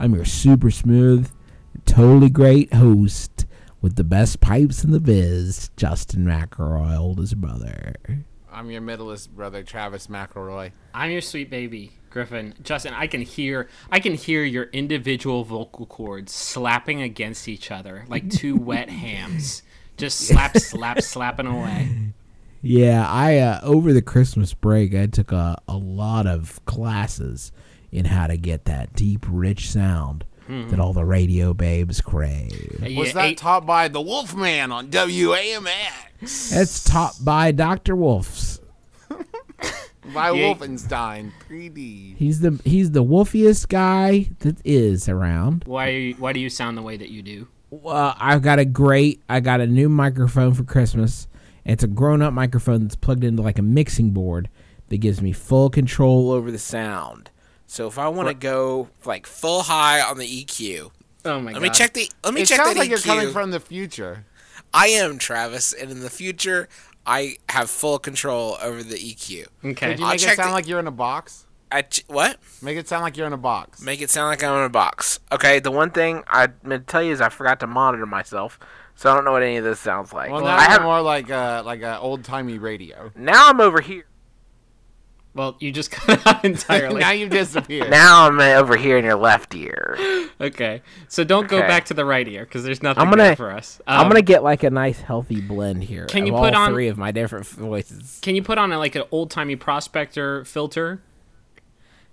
I'm your super smooth, totally great host with the best pipes in the biz, Justin McElroy, oldest brother. I'm your middleest brother, Travis McElroy. I'm your sweet baby, Griffin. Justin, I can hear I can hear your individual vocal cords slapping against each other like two wet hams. Just slap, slap, slapping away. Yeah, I uh, over the Christmas break, I took a, a lot of classes in how to get that deep, rich sound that mm-hmm. all the radio babes crave. Yeah, Was that eight- taught by the Wolfman on WAMX? That's taught by Dr. Wolfs. By Yeah. Wolfenstein 3D. He's the he's the wolfiest guy that is around. why why do you sound the way that you do? Well, I've got a great. I got a new microphone for Christmas. It's a grown-up microphone that's plugged into like a mixing board that gives me full control over the sound. So if I want to go like full high on the EQ, Oh my let god. me check the. Let me It check sounds that like EQ. you're coming from the future. I am Travis, and in the future, I have full control over the EQ. Okay. Could you I'll make it sound the- like you're in a box? I ch- what? Make it sound like you're in a box. Make it sound like I'm in a box. Okay, the one thing I'm gonna tell you is I forgot to monitor myself, so I don't know what any of this sounds like. Well, now I have more like a like a old timey radio. now I'm over here. Well, you just cut out entirely. now you've disappeared. Now I'm over here in your left ear. okay. So don't go Okay. back to the right ear because there's nothing I'm gonna- there for us. I'm Um, gonna get like a nice healthy blend here. Can of you all put on- three of my different voices? Can you put on a, like an old timey prospector filter?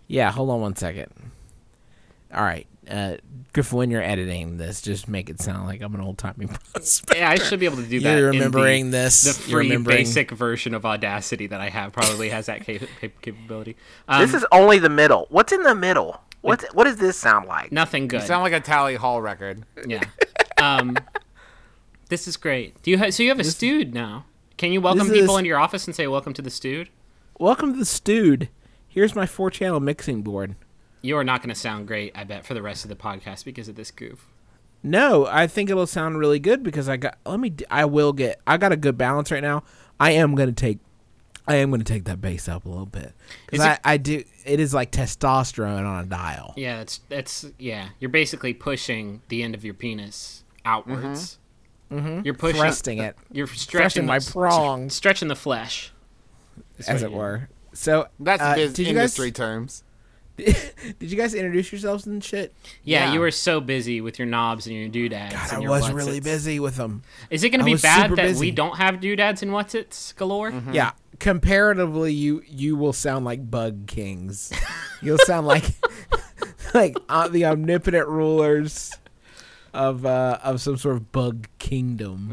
Yeah, hold on one second. All right, uh, Griffin, when you're editing this, just make it sound like I'm an old timey prospect. Yeah, I should be able to do that. You're in the- remembering this. The You're free remembering- basic version of Audacity that I have probably has that cap- cap- capability. Um, This is only the middle. What's in the middle? What's what does this sound like? nothing You good. sound like a Tally Hall record. yeah. Um, this is great. Do you ha- so you have a stewed now? Can you welcome people is- into your office and say welcome to the stewed? Welcome to the Stewed. Here's my four channel mixing board. You are not going to sound great, I bet, for the rest of the podcast because of this goof. No, I think it'll sound really good because I got. Let me. I will get. I got a good balance right now. I am gonna take. I am gonna take that bass up a little bit because I, I do. It is like testosterone on a dial. Yeah, that's that's yeah. You're basically pushing the end of your penis outwards. Mm-hmm. You're pushing. Thrusting it, You're stretching my the, prongs. stretching the flesh, is as it were. So That's uh, biz- did guys industry terms. did you guys introduce yourselves and shit? Yeah, Yeah. you were so busy with your knobs and your doodads. God, and I your was what's really busy with them. Is it going to be bad super that we don't have doodads and what's its galore? Yeah, comparatively, you you will sound like Bug Kings. You'll sound like like uh, the omnipotent rulers of uh, of some sort of bug kingdom.